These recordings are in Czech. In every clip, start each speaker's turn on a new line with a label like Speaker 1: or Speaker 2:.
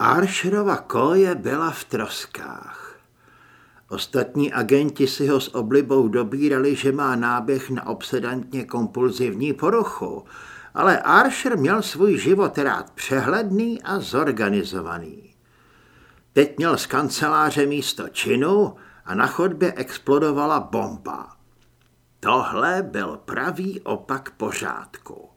Speaker 1: Archerova koje byla v troskách. Ostatní agenti si ho s oblibou dobírali, že má náběh na obsedantně kompulzivní poruchu, ale Archer měl svůj život rád přehledný a zorganizovaný. Teď měl z kanceláře místo činu a na chodbě explodovala bomba. Tohle byl pravý opak pořádku.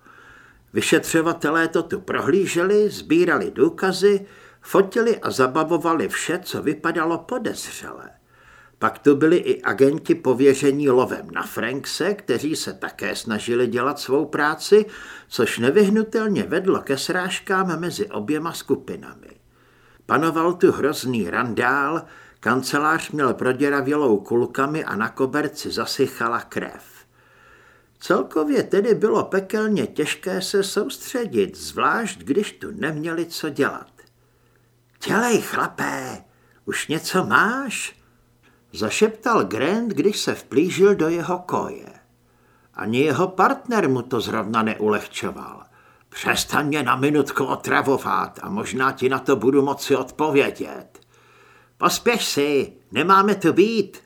Speaker 1: Vyšetřovatelé to tu prohlíželi, sbírali důkazy, fotili a zabavovali vše, co vypadalo podezřele. Pak tu byli i agenti pověření lovem na Frankse, kteří se také snažili dělat svou práci, což nevyhnutelně vedlo ke srážkám mezi oběma skupinami. Panoval tu hrozný randál, kancelář měl proděravělou kulkami a na koberci zasychala krev. Celkově tedy bylo pekelně těžké se soustředit, zvlášť když tu neměli co dělat. Dělej, chlapé, už něco máš? Zašeptal Grant, když se vplížil do jeho koje. Ani jeho partner mu to zrovna neulehčoval. Přestaň mě na minutku otravovat a možná ti na to budu moci odpovědět. Pospěš si, nemáme tu být,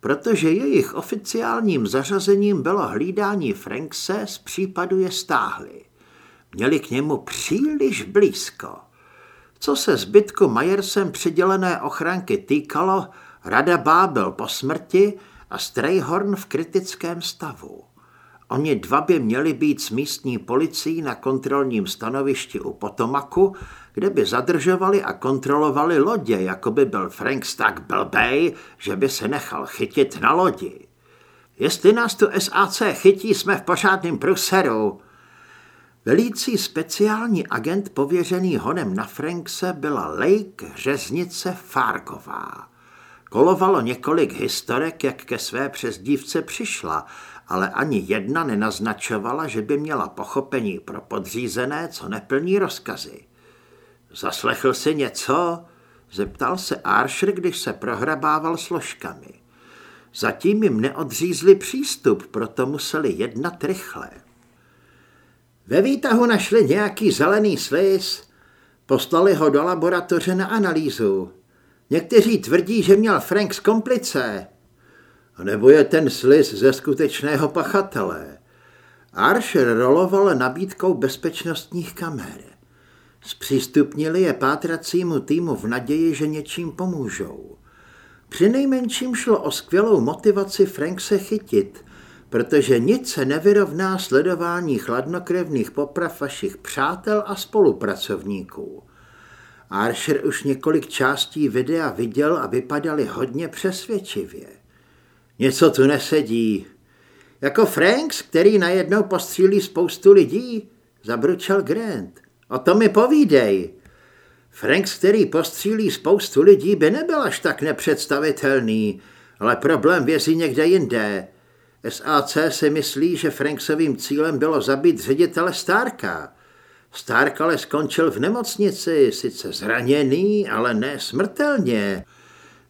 Speaker 1: protože jejich oficiálním zařazením bylo hlídání Frankse z případu je stáhli. Měli k němu příliš blízko. Co se zbytku Majersem přidělené ochranky týkalo, Rada Bábel po smrti a Strayhorn v kritickém stavu. Oni dva by měli být s místní policií na kontrolním stanovišti u Potomaku, kde by zadržovali a kontrolovali lodě, jako by byl Frank tak blbej, že by se nechal chytit na lodi. Jestli nás tu SAC chytí, jsme v pořádném pruseru. Velící speciální agent pověřený honem na Frankse byla Lake Řeznice Fargová. Kolovalo několik historek, jak ke své přezdívce přišla, ale ani jedna nenaznačovala, že by měla pochopení pro podřízené, co neplní rozkazy. Zaslechl si něco? Zeptal se Archer, když se prohrabával složkami. Zatím jim neodřízli přístup, proto museli jednat rychle. Ve výtahu našli nějaký zelený sliz, poslali ho do laboratoře na analýzu. Někteří tvrdí, že měl Frank z komplice. Nebo je ten sliz ze skutečného pachatele. Archer roloval nabídkou bezpečnostních kamer. Zpřístupnili je pátracímu týmu v naději, že něčím pomůžou. Při nejmenším šlo o skvělou motivaci Frank se chytit, protože nic se nevyrovná sledování chladnokrevných poprav vašich přátel a spolupracovníků. Archer už několik částí videa viděl a vypadali hodně přesvědčivě. Něco tu nesedí. Jako Franks, který najednou postřílí spoustu lidí, zabručel Grant. O tom mi povídej. Franks, který postřílí spoustu lidí, by nebyl až tak nepředstavitelný, ale problém vězí někde jinde. SAC si myslí, že Franksovým cílem bylo zabít ředitele Starka. Stark ale skončil v nemocnici, sice zraněný, ale ne smrtelně.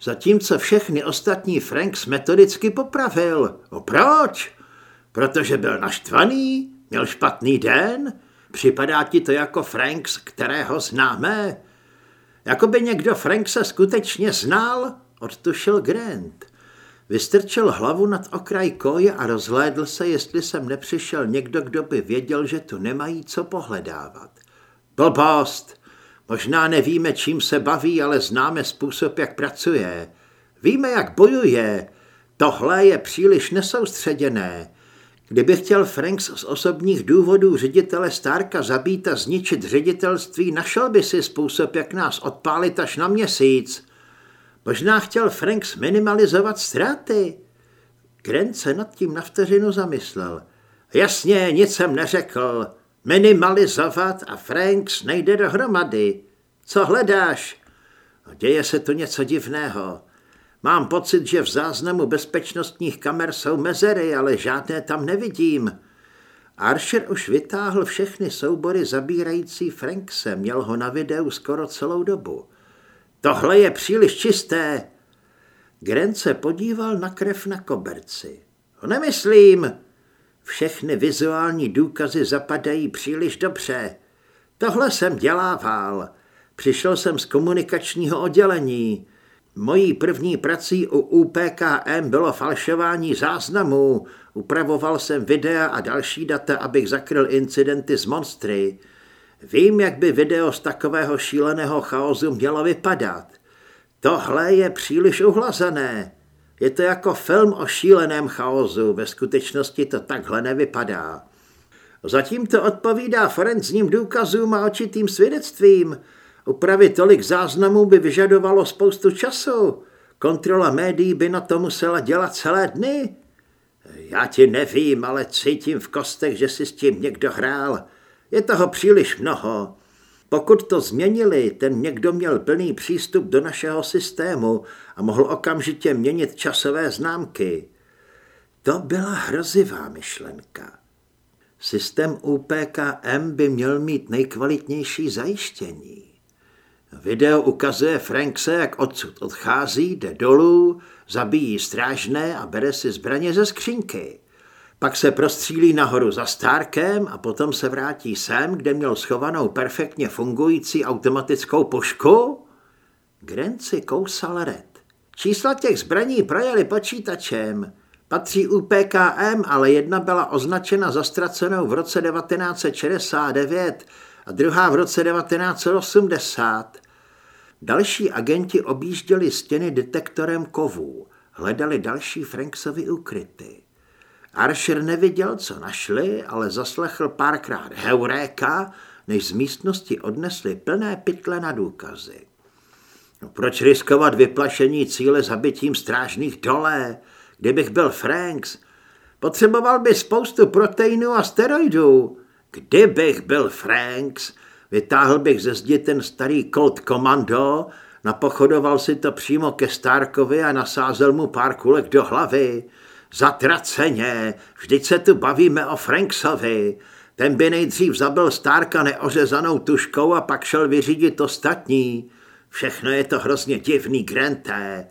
Speaker 1: Zatímco všechny ostatní Franks metodicky popravil. O proč? Protože byl naštvaný? Měl špatný den? Připadá ti to jako Franks, kterého známe? Jakoby někdo Frankse skutečně znal? Odtušil Grant. Vystrčil hlavu nad okraj koje a rozhlédl se, jestli sem nepřišel někdo, kdo by věděl, že tu nemají co pohledávat. Blbost! Možná nevíme, čím se baví, ale známe způsob, jak pracuje. Víme, jak bojuje. Tohle je příliš nesoustředěné. Kdyby chtěl Franks z osobních důvodů ředitele Starka zabít a zničit ředitelství, našel by si způsob, jak nás odpálit až na měsíc. Možná chtěl Franks minimalizovat ztráty. Grant se nad tím na vteřinu zamyslel. Jasně, nic jsem neřekl. Minimalizovat a Franks nejde dohromady. Co hledáš? Děje se tu něco divného. Mám pocit, že v záznamu bezpečnostních kamer jsou mezery, ale žádné tam nevidím. Archer už vytáhl všechny soubory zabírající Frankse, měl ho na videu skoro celou dobu. Tohle je příliš čisté. Grant se podíval na krev na koberci. Nemyslím. Všechny vizuální důkazy zapadají příliš dobře. Tohle jsem dělával. Přišel jsem z komunikačního oddělení. Mojí první prací u UPKM bylo falšování záznamů. Upravoval jsem videa a další data, abych zakryl incidenty z monstry. Vím, jak by video z takového šíleného chaosu mělo vypadat. Tohle je příliš uhlazené. Je to jako film o šíleném chaosu, ve skutečnosti to takhle nevypadá. Zatím to odpovídá forenzním důkazům a očitým svědectvím. Upravit tolik záznamů by vyžadovalo spoustu času. Kontrola médií by na to musela dělat celé dny. Já ti nevím, ale cítím v kostech, že si s tím někdo hrál. Je toho příliš mnoho. Pokud to změnili, ten někdo měl plný přístup do našeho systému a mohl okamžitě měnit časové známky. To byla hrozivá myšlenka. Systém UPKM by měl mít nejkvalitnější zajištění. Video ukazuje Frankse, jak odsud odchází, jde dolů, zabíjí strážné a bere si zbraně ze skřínky. Pak se prostřílí nahoru za Starkem a potom se vrátí sem, kde měl schovanou perfektně fungující automatickou pušku? Grant si kousal red. Čísla těch zbraní projeli počítačem. Patří UPKM, ale jedna byla označena zastracenou v roce 1969 a druhá v roce 1980. Další agenti objížděli stěny detektorem kovů, hledali další Franksovy ukryty. Archer neviděl, co našli, ale zaslechl párkrát heuréka, než z místnosti odnesli plné pytle na důkazy. No, proč riskovat vyplašení cíle zabitím strážných dole? Kdybych byl Franks, potřeboval by spoustu proteinů a steroidů. Kdybych byl Franks, vytáhl bych ze zdi ten starý Colt Commando, napochodoval si to přímo ke Starkovi a nasázel mu pár kulek do hlavy. Zatraceně, vždyť se tu bavíme o Franksovi. Ten by nejdřív zabil Starka neořezanou tuškou a pak šel vyřídit ostatní. Všechno je to hrozně divný, Granté.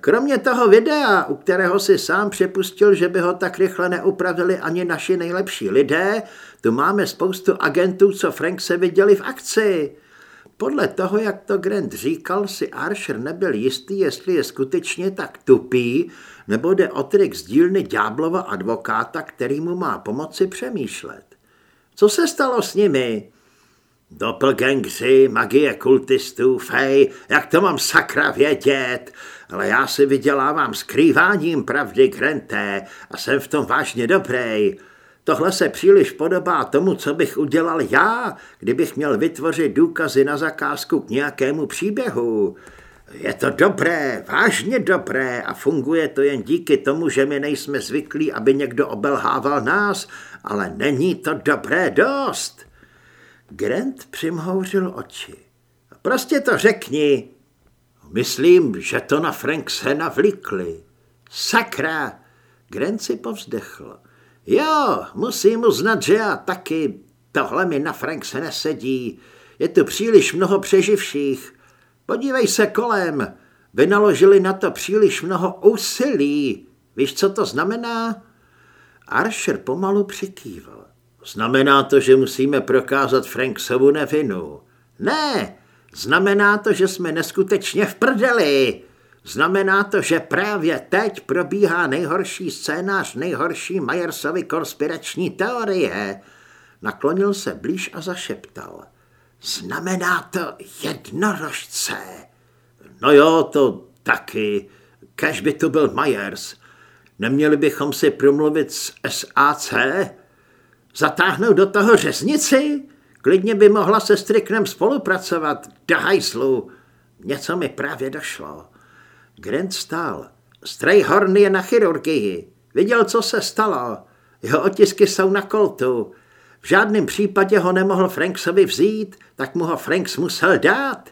Speaker 1: Kromě toho videa, u kterého si sám připustil, že by ho tak rychle neupravili ani naši nejlepší lidé, tu máme spoustu agentů, co Frank se viděli v akci. Podle toho, jak to Grant říkal, si Archer nebyl jistý, jestli je skutečně tak tupý, nebo jde o trik z dílny ďáblova advokáta, který mu má pomoci přemýšlet. Co se stalo s nimi? Doppelgangři, magie kultistů, fej, jak to mám sakra vědět? Ale já si vydělávám skrýváním pravdy Granté a jsem v tom vážně dobrý. Tohle se příliš podobá tomu, co bych udělal já, kdybych měl vytvořit důkazy na zakázku k nějakému příběhu. Je to dobré, vážně dobré a funguje to jen díky tomu, že my nejsme zvyklí, aby někdo obelhával nás, ale není to dobré dost. Grant přimhouřil oči. Prostě to řekni. Myslím, že to na se navlikli. Sakra! Grant si povzdechl. Jo, musím uznat, že já taky. Tohle mi na se nesedí. Je tu příliš mnoho přeživších. Podívej se kolem. Vynaložili na to příliš mnoho úsilí. Víš, co to znamená? Archer pomalu přikýval. Znamená to, že musíme prokázat Franksovu nevinu. Ne, znamená to, že jsme neskutečně v prdeli. Znamená to, že právě teď probíhá nejhorší scénář nejhorší Majersovy konspirační teorie. Naklonil se blíž a zašeptal. Znamená to jednorožce. No jo, to taky. Kež by to byl Myers. Neměli bychom si promluvit s SAC? Zatáhnout do toho řeznici? Klidně by mohla se Striknem spolupracovat. Do hajslu. Něco mi právě došlo. Grant stál. Strayhorn je na chirurgii. Viděl, co se stalo. Jeho otisky jsou na koltu. V žádném případě ho nemohl Franksovi vzít, tak mu ho Franks musel dát.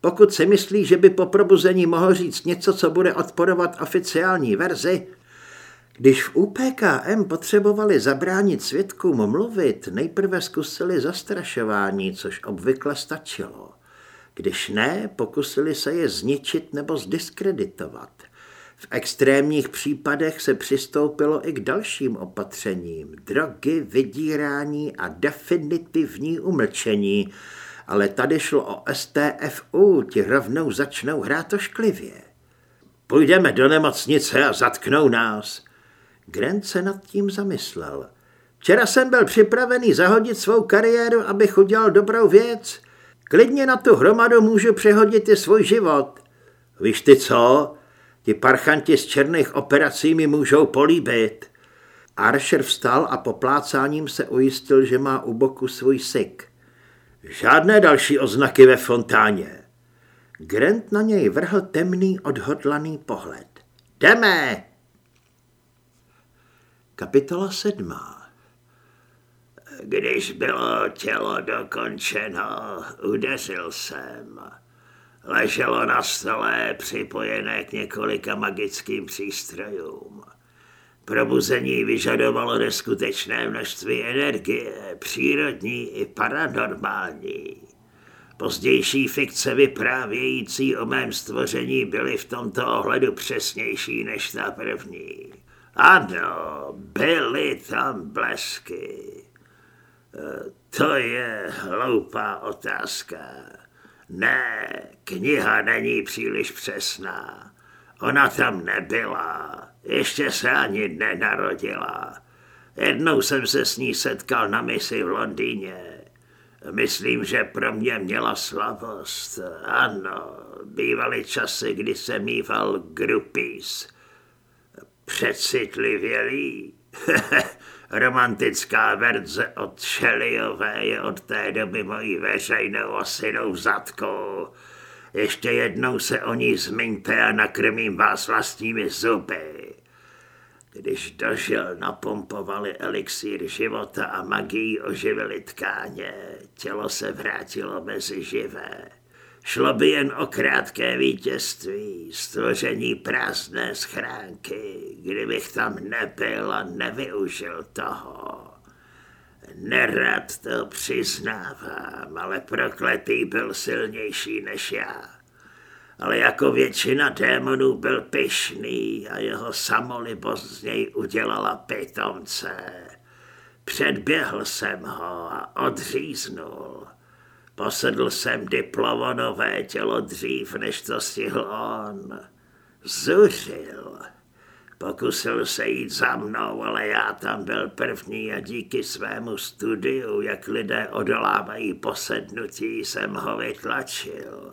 Speaker 1: Pokud si myslí, že by po probuzení mohl říct něco, co bude odporovat oficiální verzi, když v UPKM potřebovali zabránit svědkům mluvit, nejprve zkusili zastrašování, což obvykle stačilo. Když ne, pokusili se je zničit nebo zdiskreditovat. V extrémních případech se přistoupilo i k dalším opatřením. Drogy, vydírání a definitivní umlčení. ale tady šlo o STFU, ti rovnou začnou hrát ošklivě. Půjdeme do nemocnice a zatknou nás. Grant se nad tím zamyslel. Včera jsem byl připravený zahodit svou kariéru, abych udělal dobrou věc. Klidně na tu hromadu můžu přehodit i svůj život. Víš ty co? Ti parchanti z černých operací mi můžou políbit. Archer vstal a poplácáním se ujistil, že má u boku svůj sik. Žádné další oznaky ve fontáně. Grant na něj vrhl temný, odhodlaný pohled. Jdeme! Kapitola sedmá Když bylo tělo dokončeno, udeřil jsem. Leželo na stole připojené k několika magickým přístrojům. Probuzení vyžadovalo neskutečné množství energie, přírodní i paranormální. Pozdější fikce vyprávějící o mém stvoření byly v tomto ohledu přesnější než ta první. Ano, byly tam blesky. E, to je hloupá otázka. Ne, kniha není příliš přesná. Ona tam nebyla, ještě se ani nenarodila. Jednou jsem se s ní setkal na misi v Londýně. Myslím, že pro mě měla slavost. Ano, bývaly časy, kdy jsem mýval groupies. Přecitlivělý. Romantická verze od Shelleyové je od té doby mojí veřejnou osinou zadkou. Ještě jednou se o ní zmiňte a nakrmím vás vlastními zuby. Když dožil, napompovali elixír života a magii oživili tkáně. Tělo se vrátilo mezi živé. Šlo by jen o krátké vítězství, stvoření prázdné schránky, kdybych tam nebyl a nevyužil toho. Nerad to přiznávám, ale prokletý byl silnější než já. Ale jako většina démonů byl pyšný a jeho samolibost z něj udělala pitomce. Předběhl jsem ho a odříznul. Posedl jsem diplovonové tělo dřív, než to stihl on. Zuřil. Pokusil se jít za mnou, ale já tam byl první a díky svému studiu, jak lidé odolávají posednutí, jsem ho vytlačil.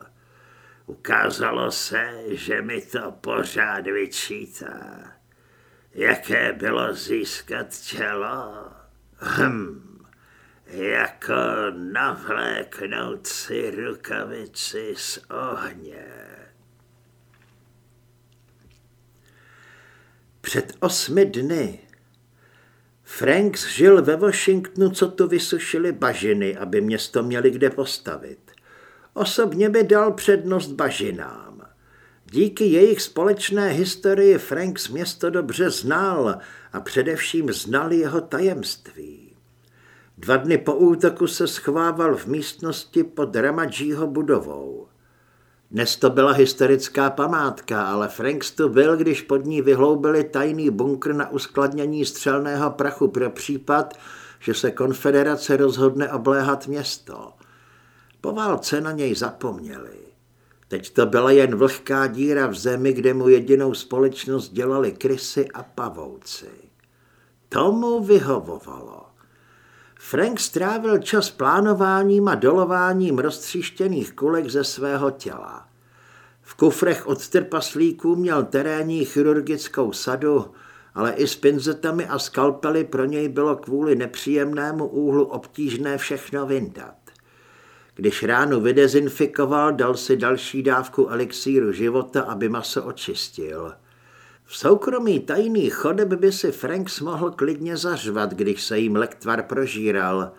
Speaker 1: Ukázalo se, že mi to pořád vyčítá. Jaké bylo získat tělo? Hm, jako navléknout si rukavici z ohně. Před osmi dny Franks žil ve Washingtonu, co tu vysušili bažiny, aby město měli kde postavit. Osobně by dal přednost bažinám. Díky jejich společné historii Franks město dobře znal a především znal jeho tajemství. Dva dny po útoku se schovával v místnosti pod Ramadžího budovou. Dnes to byla historická památka, ale Franks tu byl, když pod ní vyhloubili tajný bunkr na uskladnění střelného prachu pro případ, že se konfederace rozhodne obléhat město. Po válce na něj zapomněli. Teď to byla jen vlhká díra v zemi, kde mu jedinou společnost dělali krysy a pavouci. Tomu vyhovovalo. Frank strávil čas plánováním a dolováním roztříštěných kulek ze svého těla. V kufrech od trpaslíků měl terénní chirurgickou sadu, ale i s pinzetami a skalpely pro něj bylo kvůli nepříjemnému úhlu obtížné všechno vyndat. Když ránu vydezinfikoval, dal si další dávku elixíru života, aby maso očistil. V soukromí tajný chodeb by si Franks mohl klidně zařvat, když se jim lektvar prožíral,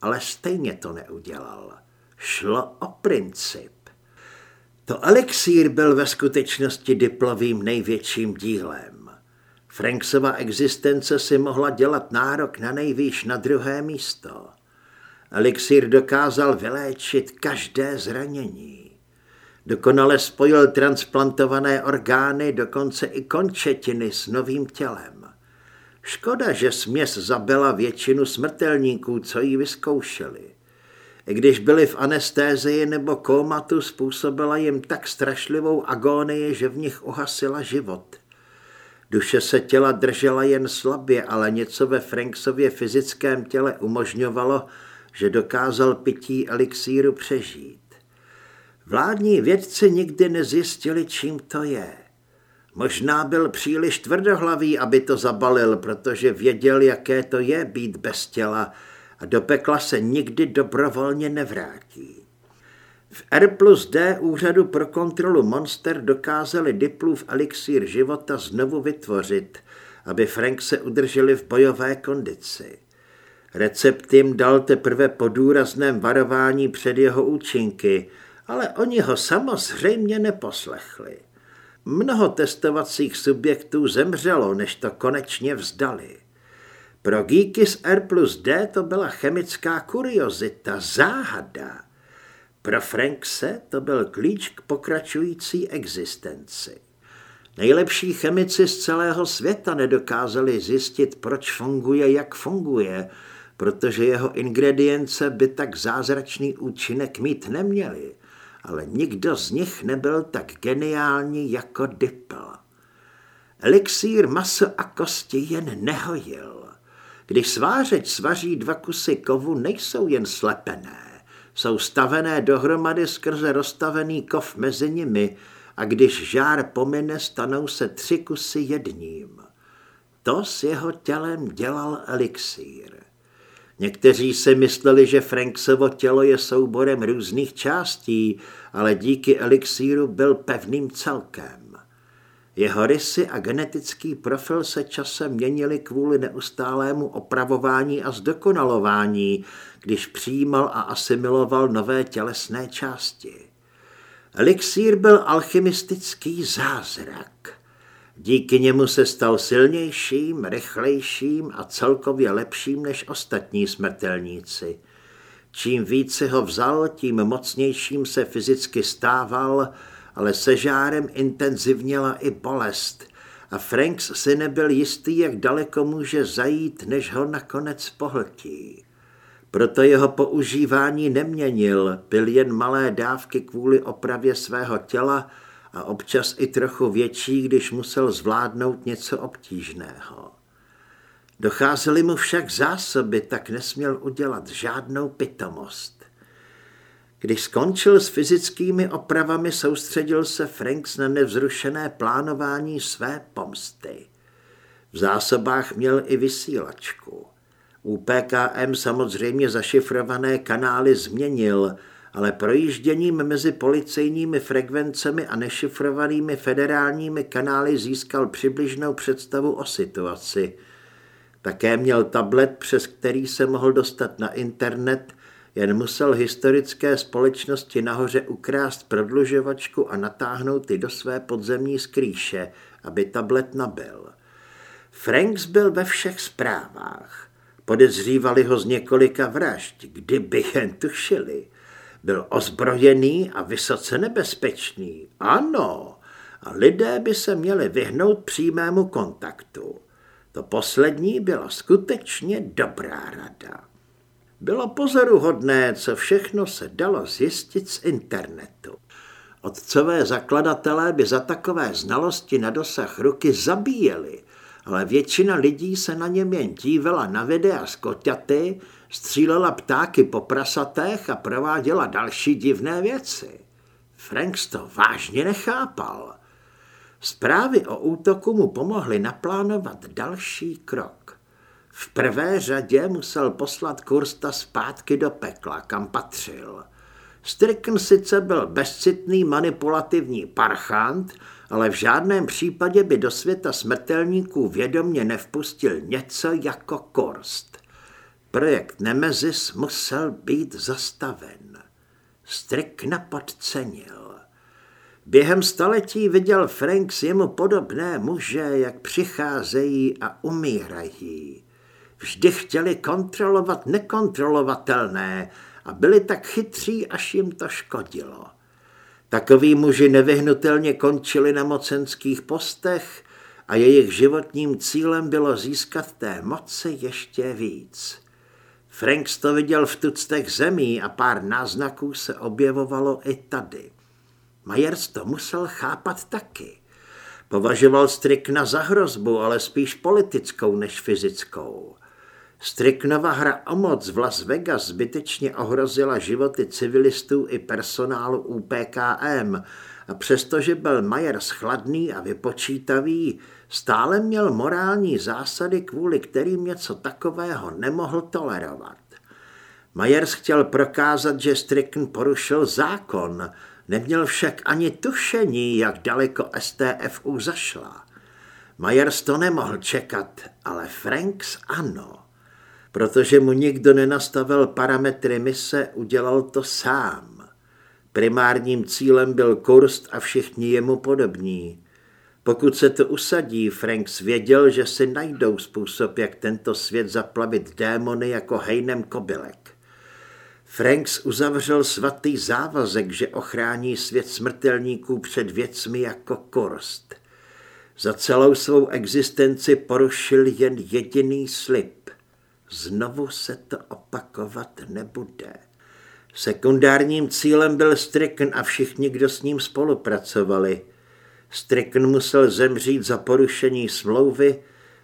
Speaker 1: ale stejně to neudělal. Šlo o princip. To elixír byl ve skutečnosti diplovým největším dílem. Franksova existence si mohla dělat nárok na nejvýš na druhé místo. Elixír dokázal vyléčit každé zranění. Dokonale spojil transplantované orgány, dokonce i končetiny s novým tělem. Škoda, že směs zabila většinu smrtelníků, co ji vyzkoušeli. I když byli v anestézii nebo kómatu, způsobila jim tak strašlivou agónii, že v nich uhasila život. Duše se těla držela jen slabě, ale něco ve Franksově fyzickém těle umožňovalo, že dokázal pití elixíru přežít. Vládní vědci nikdy nezjistili, čím to je. Možná byl příliš tvrdohlavý, aby to zabalil, protože věděl, jaké to je být bez těla a do pekla se nikdy dobrovolně nevrátí. V R plus D úřadu pro kontrolu monster dokázali Diplův elixír života znovu vytvořit, aby Frank se udrželi v bojové kondici. Recept jim dal teprve po důrazném varování před jeho účinky, ale oni ho samozřejmě neposlechli. Mnoho testovacích subjektů zemřelo, než to konečně vzdali. Pro geeky z R plus D to byla chemická kuriozita, záhada. Pro Frankse to byl klíč k pokračující existenci. Nejlepší chemici z celého světa nedokázali zjistit, proč funguje, jak funguje, protože jeho ingredience by tak zázračný účinek mít neměly, ale nikdo z nich nebyl tak geniální jako Dipl. Elixír maso a kosti jen nehojil. Když svářeč svaří dva kusy kovu, nejsou jen slepené, jsou stavené dohromady skrze rozstavený kov mezi nimi a když žár pomine, stanou se tři kusy jedním. To s jeho tělem dělal elixír. Někteří si mysleli, že Franksovo tělo je souborem různých částí, ale díky elixíru byl pevným celkem. Jeho rysy a genetický profil se časem měnili kvůli neustálému opravování a zdokonalování, když přijímal a asimiloval nové tělesné části. Elixír byl alchymistický zázrak. Díky němu se stal silnějším, rychlejším a celkově lepším než ostatní smrtelníci. Čím více ho vzal, tím mocnějším se fyzicky stával, ale se žárem intenzivněla i bolest a Franks si nebyl jistý, jak daleko může zajít, než ho nakonec pohltí. Proto jeho používání neměnil, byl jen malé dávky kvůli opravě svého těla a občas i trochu větší, když musel zvládnout něco obtížného. Docházely mu však zásoby, tak nesměl udělat žádnou pitomost. Když skončil s fyzickými opravami, soustředil se Franks na nevzrušené plánování své pomsty. V zásobách měl i vysílačku. U PKM samozřejmě zašifrované kanály změnil, ale projížděním mezi policejními frekvencemi a nešifrovanými federálními kanály získal přibližnou představu o situaci. Také měl tablet, přes který se mohl dostat na internet, jen musel historické společnosti nahoře ukrást prodlužovačku a natáhnout ji do své podzemní skrýše, aby tablet nabil. Franks byl ve všech zprávách. Podezřívali ho z několika vražd, kdyby jen tušili. Byl ozbrojený a vysoce nebezpečný. Ano, a lidé by se měli vyhnout přímému kontaktu. To poslední byla skutečně dobrá rada. Bylo pozoruhodné, co všechno se dalo zjistit z internetu. Otcové zakladatelé by za takové znalosti na dosah ruky zabíjeli, ale většina lidí se na něm jen dívala na videa z koťaty, střílela ptáky po prasatech a prováděla další divné věci. Franks to vážně nechápal. Zprávy o útoku mu pomohly naplánovat další krok. V prvé řadě musel poslat Kursta zpátky do pekla, kam patřil. Strickn sice byl bezcitný manipulativní parchant, ale v žádném případě by do světa smrtelníků vědomně nevpustil něco jako Korst. Projekt Nemezis musel být zastaven. Strickna podcenil. Během staletí viděl Franks jemu podobné muže, jak přicházejí a umírají. Vždy chtěli kontrolovat nekontrolovatelné a byli tak chytří, až jim to škodilo. Takoví muži nevyhnutelně končili na mocenských postech a jejich životním cílem bylo získat té moci ještě víc. Franks to viděl v tuctech zemí a pár náznaků se objevovalo i tady. Myers to musel chápat taky. Považoval Strikna za hrozbu, ale spíš politickou než fyzickou. Striknova hra o moc v Las Vegas zbytečně ohrozila životy civilistů i personálu UPKM a přestože byl Myers chladný a vypočítavý, stále měl morální zásady, kvůli kterým něco takového nemohl tolerovat. Myers chtěl prokázat, že Strickn porušil zákon, neměl však ani tušení, jak daleko STFU zašla. Myers to nemohl čekat, ale Franks ano. Protože mu nikdo nenastavil parametry mise, udělal to sám. Primárním cílem byl Kurst a všichni jemu podobní. Pokud se to usadí, Franks věděl, že si najdou způsob, jak tento svět zaplavit démony jako hejnem kobylek. Franks uzavřel svatý závazek, že ochrání svět smrtelníků před věcmi jako Kurst. Za celou svou existenci porušil jen jediný slib. Znovu se to opakovat nebude. Sekundárním cílem byl Stricken a všichni, kdo s ním spolupracovali. Stricken musel zemřít za porušení smlouvy,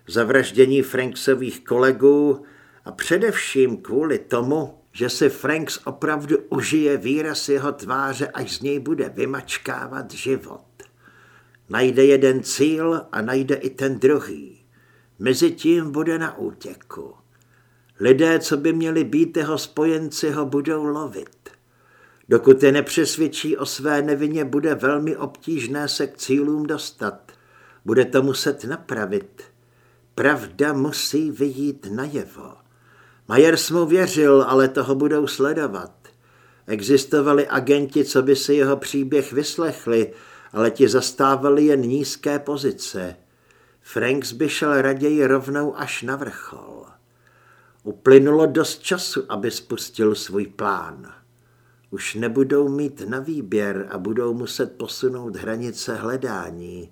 Speaker 1: za vraždění Franksových kolegů a především kvůli tomu, že si Franks opravdu užije výraz jeho tváře, až z něj bude vymačkávat život. Najde jeden cíl a najde i ten druhý. Mezitím bude na útěku. Lidé, co by měli být jeho spojenci, ho budou lovit. Dokud je nepřesvědčí o své nevině, bude velmi obtížné se k cílům dostat. Bude to muset napravit. Pravda musí vyjít najevo. Majers mu věřil, ale toho budou sledovat. Existovali agenti, co by si jeho příběh vyslechli, ale ti zastávali jen nízké pozice. Franks by šel raději rovnou až na vrchol. Uplynulo dost času, aby spustil svůj plán. Už nebudou mít na výběr a budou muset posunout hranice hledání.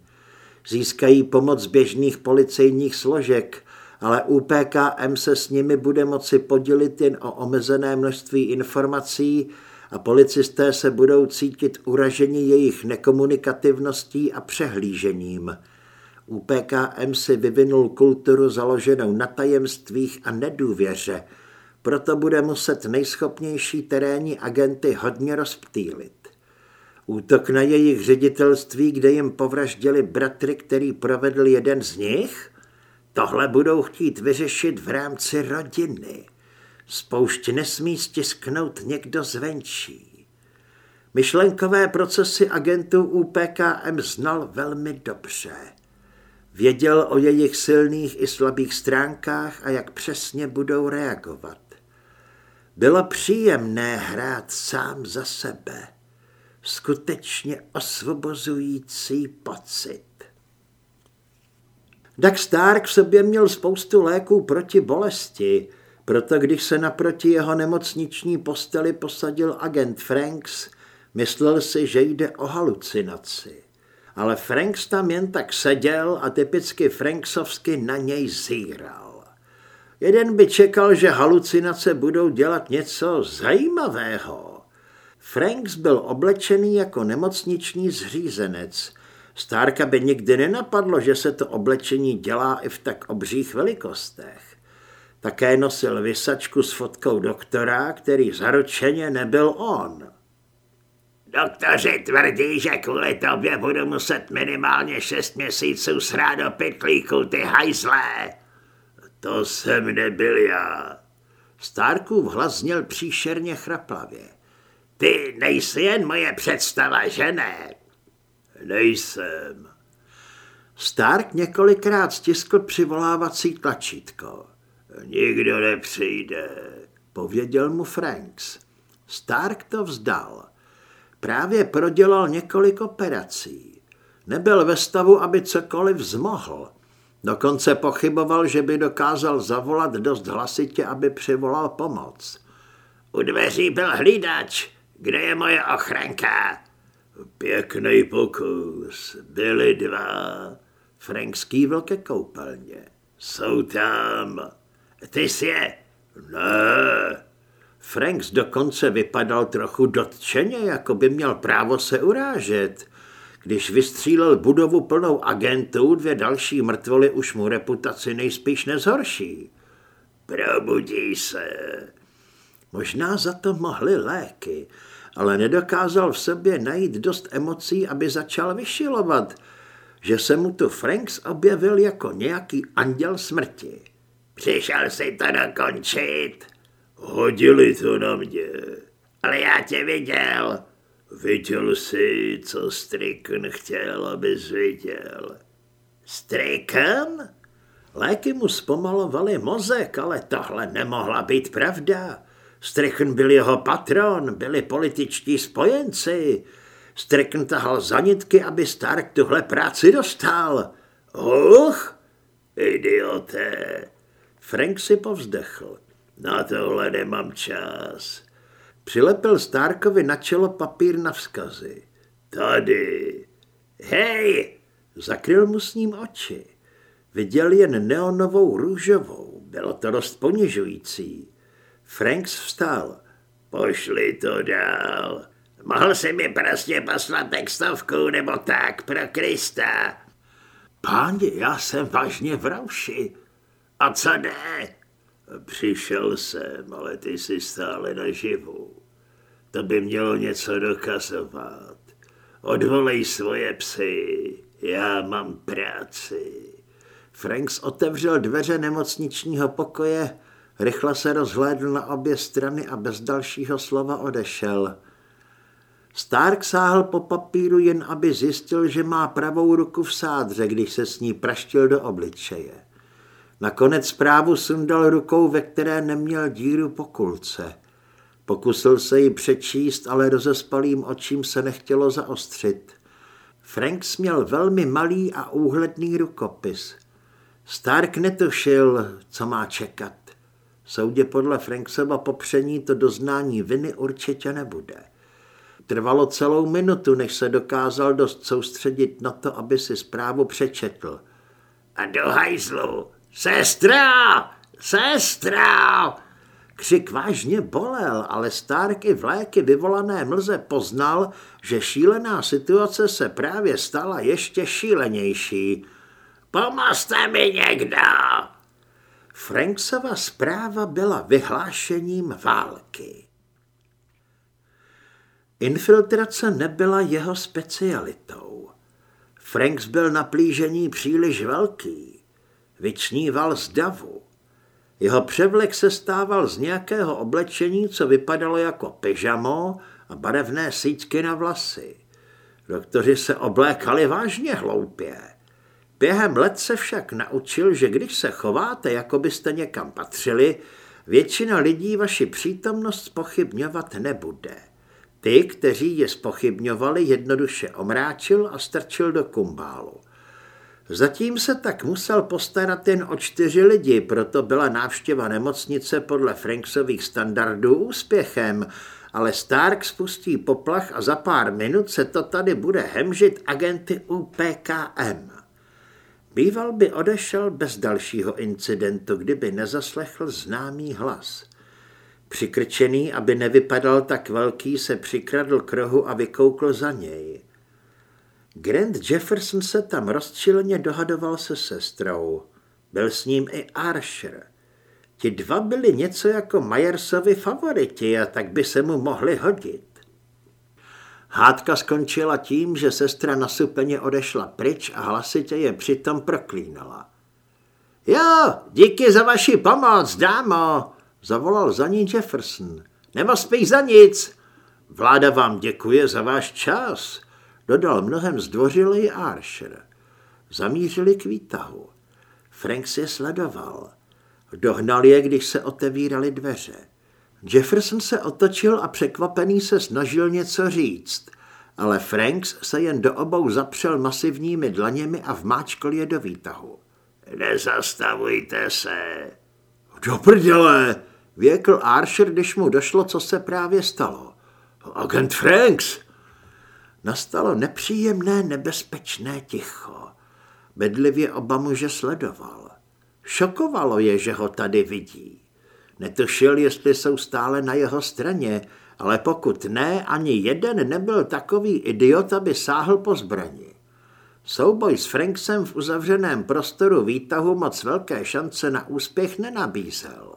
Speaker 1: Získají pomoc běžných policejních složek, ale UPKM se s nimi bude moci podělit jen o omezené množství informací a policisté se budou cítit uraženi jejich nekomunikativností a přehlížením. UPKM si vyvinul kulturu založenou na tajemstvích a nedůvěře, proto bude muset nejschopnější terénní agenty hodně rozptýlit. Útok na jejich ředitelství, kde jim povraždili bratry, který provedl jeden z nich? Tohle budou chtít vyřešit v rámci rodiny. Spoušť nesmí stisknout někdo zvenčí. Myšlenkové procesy agentů UPKM znal velmi dobře. Věděl o jejich silných i slabých stránkách a jak přesně budou reagovat. Bylo příjemné hrát sám za sebe. Skutečně osvobozující pocit. Doug Stark v sobě měl spoustu léků proti bolesti, proto když se naproti jeho nemocniční posteli posadil agent Franks, myslel si, že jde o halucinaci. Ale Franks tam jen tak seděl a typicky Franksovsky na něj zíral. Jeden by čekal, že halucinace budou dělat něco zajímavého. Franks byl oblečený jako nemocniční zřízenec – Stárka by nikdy nenapadlo, že se to oblečení dělá i v tak obřích velikostech. Také nosil vysačku s fotkou doktora, který zaručeně nebyl on. Doktoři tvrdí, že kvůli tobě budu muset minimálně šest měsíců srát do pytlíku, ty hajzlé. To jsem nebyl já. Stárkův hlas zněl příšerně chraplavě. Ty nejsi jen moje představa, že ne? Nejsem. Stark několikrát stiskl přivolávací tlačítko. Nikdo nepřijde, pověděl mu Franks. Stark to vzdal. Právě prodělal několik operací. Nebyl ve stavu, aby cokoliv zmohl. Dokonce pochyboval, že by dokázal zavolat dost hlasitě, aby přivolal pomoc. U dveří byl hlídač. Kde je moje ochranka? Pěkný pokus. Byli dva. Frank skývl ke koupelně. Jsou tam. Ty jsi je. Ne. Franks dokonce vypadal trochu dotčeně, jako by měl právo se urážet. Když vystřílel budovu plnou agentů, dvě další mrtvoly už mu reputaci nejspíš nezhorší. Probudí se. Možná za to mohly léky, ale nedokázal v sobě najít dost emocí, aby začal vyšilovat, že se mu tu Franks objevil jako nějaký anděl smrti. Přišel si to dokončit. Hodili to na mě. Ale já tě viděl. Viděl jsi, co Stricken chtěl, abys viděl. Stricken? Léky mu zpomalovaly mozek, ale tohle nemohla být pravda. Stricken byl jeho patron, byli političtí spojenci. Stricken tahal zanitky, aby Stark tuhle práci dostal. Uch, idioté. Frank si povzdechl. Na tohle nemám čas. Přilepil Starkovi na čelo papír na vzkazy. Tady. Hej! Zakryl mu s ním oči. Viděl jen neonovou růžovou. Bylo to dost ponižující. Franks vstal. Pošli to dál. Mohl si mi prostě poslat textovku nebo tak, pro Krista. Páně, já jsem vážně v rauši. A co jde? Přišel jsem, ale ty jsi stále naživu. To by mělo něco dokazovat. Odvolej svoje psy, já mám práci. Franks otevřel dveře nemocničního pokoje, rychle se rozhlédl na obě strany a bez dalšího slova odešel. Stark sáhl po papíru jen, aby zjistil, že má pravou ruku v sádře, když se s ní praštil do obličeje. Nakonec zprávu sundal rukou, ve které neměl díru po kulce. Pokusil se ji přečíst, ale rozespalým očím se nechtělo zaostřit. Franks měl velmi malý a úhledný rukopis. Stark netušil, co má čekat. Soudě podle Franksova popření to doznání viny určitě nebude. Trvalo celou minutu, než se dokázal dost soustředit na to, aby si zprávu přečetl. A do hajzlu, Sestra! Sestra! Křik vážně bolel, ale Stark i v léky vyvolané mlze poznal, že šílená situace se právě stala ještě šílenější. Pomozte mi někdo! Franksova zpráva byla vyhlášením války. Infiltrace nebyla jeho specialitou. Franks byl na plížení příliš velký vyčníval z davu. Jeho převlek se stával z nějakého oblečení, co vypadalo jako pyžamo a barevné síťky na vlasy. Doktoři se oblékali vážně hloupě. Během let se však naučil, že když se chováte, jako byste někam patřili, většina lidí vaši přítomnost spochybňovat nebude. Ty, kteří je spochybňovali, jednoduše omráčil a strčil do kumbálu. Zatím se tak musel postarat jen o čtyři lidi, proto byla návštěva nemocnice podle Franksových standardů úspěchem, ale Stark spustí poplach a za pár minut se to tady bude hemžit agenty UPKM. Býval by odešel bez dalšího incidentu, kdyby nezaslechl známý hlas. Přikrčený, aby nevypadal tak velký, se přikradl k rohu a vykoukl za něj. Grant Jefferson se tam rozčileně dohadoval se sestrou. Byl s ním i Archer. Ti dva byli něco jako Myersovi favoriti a tak by se mu mohli hodit. Hádka skončila tím, že sestra nasupeně odešla pryč a hlasitě je přitom proklínala. Jo, díky za vaši pomoc, dámo, zavolal za ní Jefferson. Nemospěch za nic. Vláda vám děkuje za váš čas dodal mnohem zdvořilej Archer. Zamířili k výtahu. Frank je sledoval. Dohnal je, když se otevíraly dveře. Jefferson se otočil a překvapený se snažil něco říct, ale Franks se jen do obou zapřel masivními dlaněmi a vmáčkl je do výtahu. Nezastavujte se. Do prdele, věkl Archer, když mu došlo, co se právě stalo. Agent Franks, Nastalo nepříjemné, nebezpečné ticho. Bedlivě oba muže sledoval. Šokovalo je, že ho tady vidí. Netušil, jestli jsou stále na jeho straně, ale pokud ne, ani jeden nebyl takový idiot, aby sáhl po zbrani. Souboj s Franksem v uzavřeném prostoru výtahu moc velké šance na úspěch nenabízel.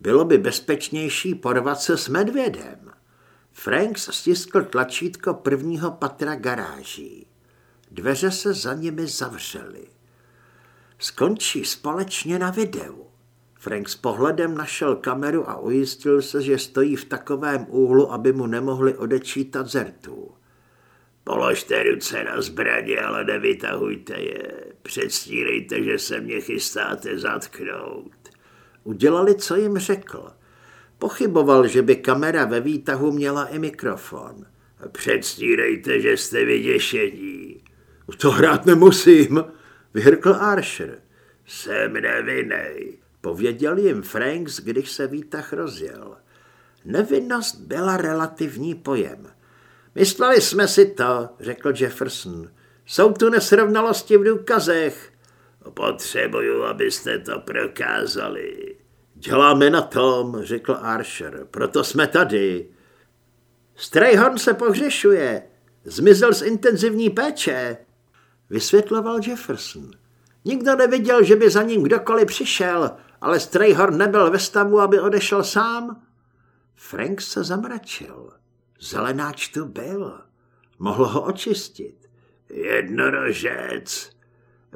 Speaker 1: Bylo by bezpečnější porvat se s medvědem. Franks stiskl tlačítko prvního patra garáží. Dveře se za nimi zavřely. Skončí společně na videu. Frank s pohledem našel kameru a ujistil se, že stojí v takovém úhlu, aby mu nemohli odečítat zertů.
Speaker 2: Položte ruce na zbraně, ale nevytahujte je. Předstírejte, že se mě chystáte zatknout.
Speaker 1: Udělali, co jim řekl. Pochyboval, že by kamera ve výtahu měla i mikrofon.
Speaker 2: Předstírejte, že jste vyděšení.
Speaker 1: To hrát nemusím, vyhrkl Archer.
Speaker 2: Jsem nevinnej,
Speaker 1: pověděl jim Franks, když se výtah rozjel. Nevinnost byla relativní pojem. Mysleli jsme si to, řekl Jefferson. Jsou tu nesrovnalosti v důkazech.
Speaker 2: Potřebuju, abyste to prokázali.
Speaker 1: Děláme na tom, řekl Archer, proto jsme tady. Strayhorn se pohřešuje, zmizel z intenzivní péče, vysvětloval Jefferson. Nikdo neviděl, že by za ním kdokoliv přišel, ale Strayhorn nebyl ve stavu, aby odešel sám. Frank se zamračil. Zelenáč tu byl. Mohl ho očistit.
Speaker 2: Jednorožec.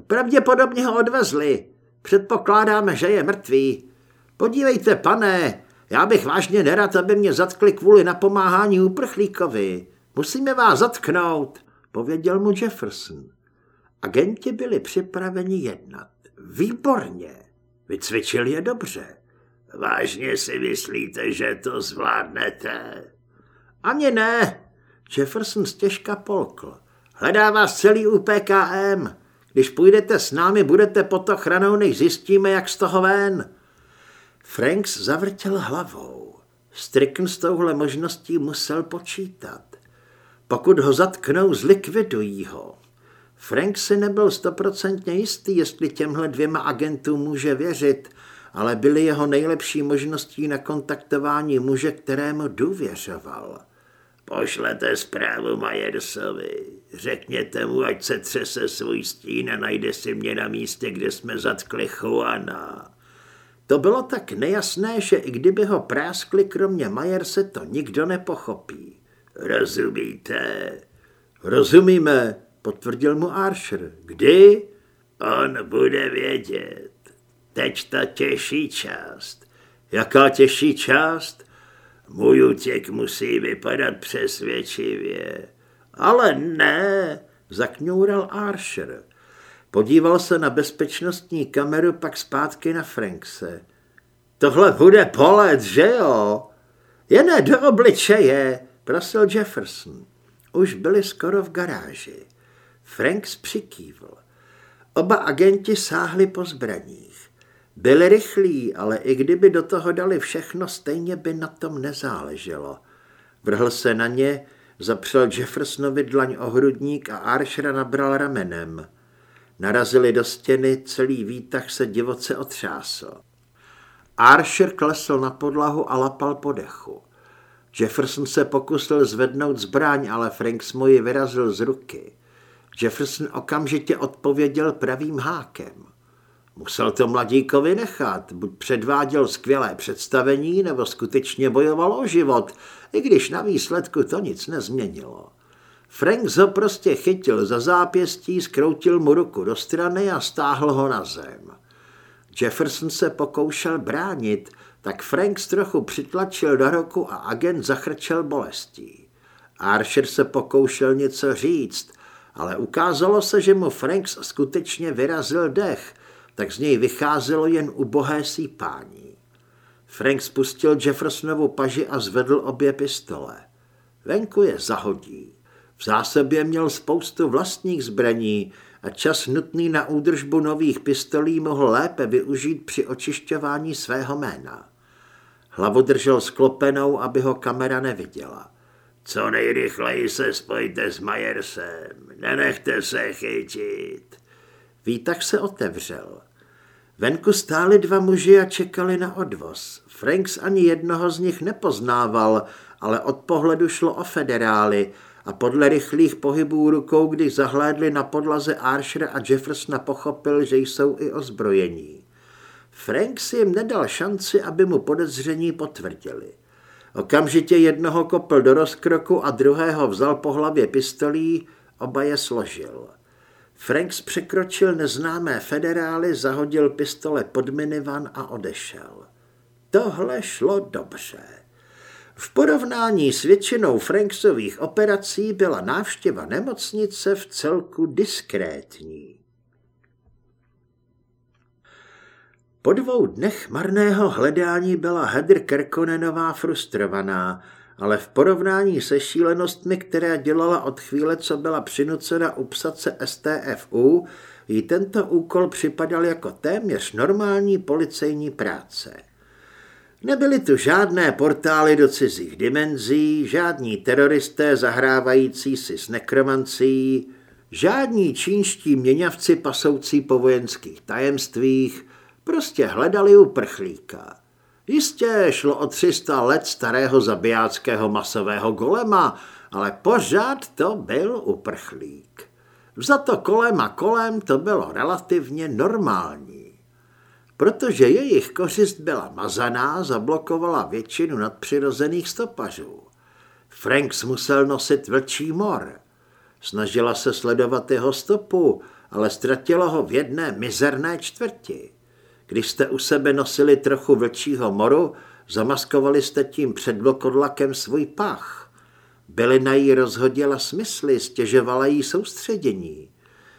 Speaker 1: Pravděpodobně ho odvezli. Předpokládáme, že je mrtvý. Podívejte, pane, já bych vážně nerad, aby mě zatkli kvůli napomáhání uprchlíkovi. Musíme vás zatknout, pověděl mu Jefferson. Agenti byli připraveni jednat. Výborně. Vycvičil je dobře.
Speaker 2: Vážně si myslíte, že to zvládnete?
Speaker 1: Ani ne. Jefferson stěžka polkl. Hledá vás celý UPKM. Když půjdete s námi, budete pod ochranou, než zjistíme, jak z toho ven. Franks zavrtěl hlavou. Strickn s touhle možností musel počítat. Pokud ho zatknou, zlikvidují ho. Frank si nebyl stoprocentně jistý, jestli těmhle dvěma agentům může věřit, ale byly jeho nejlepší možností na kontaktování muže, kterému důvěřoval.
Speaker 2: Pošlete zprávu Majersovi. Řekněte mu, ať se třese svůj stín a najde si mě na místě, kde jsme zatkli Juana.
Speaker 1: To bylo tak nejasné, že i kdyby ho práskli kromě Majerse, to nikdo nepochopí.
Speaker 2: Rozumíte?
Speaker 1: Rozumíme, potvrdil mu Archer. Kdy?
Speaker 2: On bude vědět. Teď ta těžší část.
Speaker 1: Jaká těžší část?
Speaker 2: Můj útěk musí vypadat přesvědčivě.
Speaker 1: Ale ne, zakňoural Archer. Podíval se na bezpečnostní kameru, pak zpátky na Frankse. Tohle bude polet, že jo? Jen do obličeje, prosil Jefferson. Už byli skoro v garáži. Franks přikývl. Oba agenti sáhli po zbraních. Byli rychlí, ale i kdyby do toho dali všechno, stejně by na tom nezáleželo. Vrhl se na ně, zapřel Jeffersonovi dlaň o hrudník a Archera nabral ramenem. Narazili do stěny, celý výtah se divoce otřásl. Archer klesl na podlahu a lapal po dechu. Jefferson se pokusil zvednout zbraň, ale Franks mu ji vyrazil z ruky. Jefferson okamžitě odpověděl pravým hákem. Musel to mladíkovi nechat, buď předváděl skvělé představení, nebo skutečně bojoval o život, i když na výsledku to nic nezměnilo. Frank ho prostě chytil za zápěstí, skroutil mu ruku do strany a stáhl ho na zem. Jefferson se pokoušel bránit, tak Frank trochu přitlačil do roku a agent zachrčel bolestí. Archer se pokoušel něco říct, ale ukázalo se, že mu Franks skutečně vyrazil dech, tak z něj vycházelo jen ubohé sípání. Frank spustil Jeffersonovu paži a zvedl obě pistole. Venku je zahodí. V zásobě měl spoustu vlastních zbraní a čas nutný na údržbu nových pistolí mohl lépe využít při očišťování svého jména. Hlavu držel sklopenou, aby ho kamera neviděla.
Speaker 2: Co nejrychleji se spojte s Majersem. Nenechte se chytit.
Speaker 1: Výtah se otevřel. Venku stáli dva muži a čekali na odvoz. Franks ani jednoho z nich nepoznával, ale od pohledu šlo o federály a podle rychlých pohybů rukou, když zahlédli na podlaze Archer a Jeffersona pochopil, že jsou i ozbrojení. Franks jim nedal šanci, aby mu podezření potvrdili. Okamžitě jednoho kopl do rozkroku a druhého vzal po hlavě pistolí, oba je složil. Franks překročil neznámé federály, zahodil pistole pod minivan a odešel. Tohle šlo dobře. V porovnání s většinou Franksových operací byla návštěva nemocnice v celku diskrétní. Po dvou dnech marného hledání byla Heather Kerkonenová frustrovaná, ale v porovnání se šílenostmi, které dělala od chvíle, co byla přinucena upsat se STFU, jí tento úkol připadal jako téměř normální policejní práce. Nebyly tu žádné portály do cizích dimenzí, žádní teroristé zahrávající si s nekromancí, žádní čínští měňavci pasoucí po vojenských tajemstvích, prostě hledali uprchlíka. Jistě šlo o 300 let starého zabijáckého masového golema, ale pořád to byl uprchlík. Vzato kolem a kolem to bylo relativně normální. Protože jejich kořist byla mazaná, zablokovala většinu nadpřirozených stopařů. Franks musel nosit vlčí mor. Snažila se sledovat jeho stopu, ale ztratila ho v jedné mizerné čtvrti. Když jste u sebe nosili trochu vlčího moru, zamaskovali jste tím před vlkodlakem svůj pach. Bylina jí rozhodila smysly, stěžovala jí soustředění.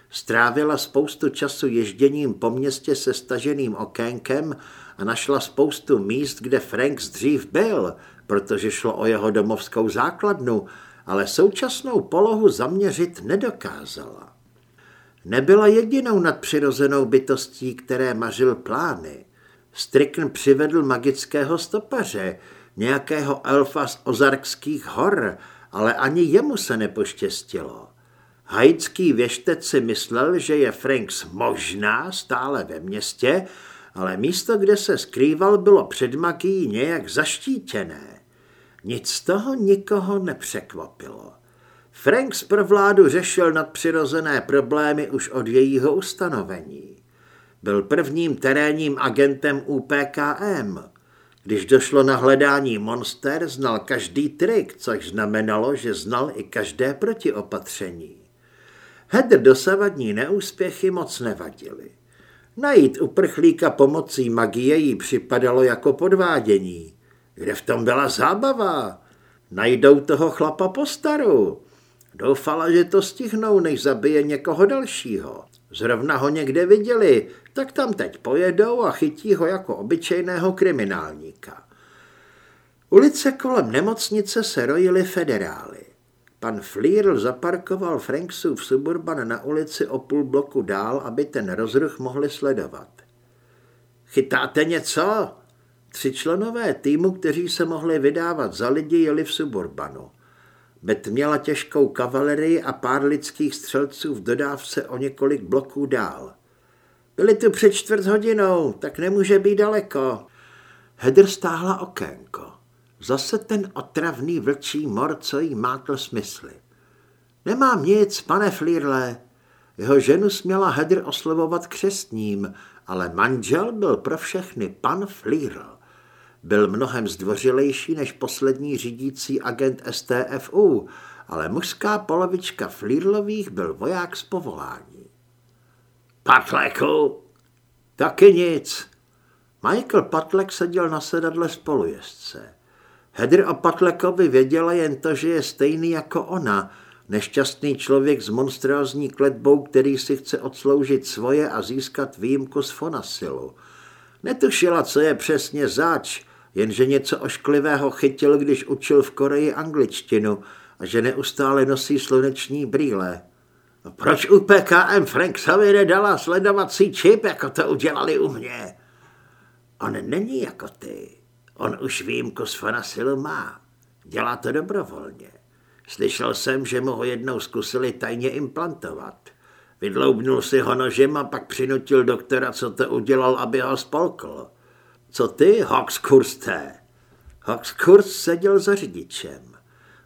Speaker 1: Strávila spoustu času ježděním po městě se staženým okénkem a našla spoustu míst, kde Frank dřív byl, protože šlo o jeho domovskou základnu, ale současnou polohu zaměřit nedokázala. Nebyla jedinou nadpřirozenou bytostí, které mařil plány. Strickn přivedl magického stopaře, nějakého elfa z Ozarkských hor, ale ani jemu se nepoštěstilo. Haitský věštec si myslel, že je Franks možná stále ve městě, ale místo, kde se skrýval, bylo před magií nějak zaštítěné. Nic z toho nikoho nepřekvapilo. Franks pro vládu řešil nadpřirozené problémy už od jejího ustanovení. Byl prvním terénním agentem UPKM. Když došlo na hledání monster, znal každý trik, což znamenalo, že znal i každé protiopatření. Hedr dosavadní neúspěchy moc nevadily. Najít uprchlíka pomocí magie jí připadalo jako podvádění. Kde v tom byla zábava? Najdou toho chlapa po staru. Doufala, že to stihnou, než zabije někoho dalšího. Zrovna ho někde viděli, tak tam teď pojedou a chytí ho jako obyčejného kriminálníka. Ulice kolem nemocnice se rojily federály. Pan Flírl zaparkoval Franksův suburban na ulici o půl bloku dál, aby ten rozruch mohli sledovat. Chytáte něco? Tři členové týmu, kteří se mohli vydávat za lidi, jeli v suburbanu. Bet měla těžkou kavalerii a pár lidských střelců v dodávce o několik bloků dál. Byli tu před čtvrt hodinou, tak nemůže být daleko. Hedr stáhla okénko. Zase ten otravný vlčí mor, co jí mátl smysly. Nemám nic, pane Flírle. Jeho ženu směla Hedr oslovovat křestním, ale manžel byl pro všechny pan Flírl. Byl mnohem zdvořilejší než poslední řídící agent STFU, ale mužská polovička Flírlových byl voják z povolání.
Speaker 2: Patleku!
Speaker 1: Taky nic. Michael Patlek seděl na sedadle spolujezdce. Hedr o Patlekovi věděla jen to, že je stejný jako ona, nešťastný člověk s monstrózní kletbou, který si chce odsloužit svoje a získat výjimku z Fonasilu. Netušila, co je přesně zač, jenže něco ošklivého chytil, když učil v Koreji angličtinu a že neustále nosí sluneční brýle.
Speaker 2: No proč u PKM Franksovi nedala sledovací čip, jako to udělali u mě? On není jako ty. On už výjimku z Fanasilu má. Dělá to dobrovolně. Slyšel jsem, že mu ho jednou zkusili tajně implantovat. Vydloubnul si ho nožem a pak přinutil doktora, co to udělal, aby ho spolkl. Co ty, Hawkskurste? Hawkskurs seděl za řidičem.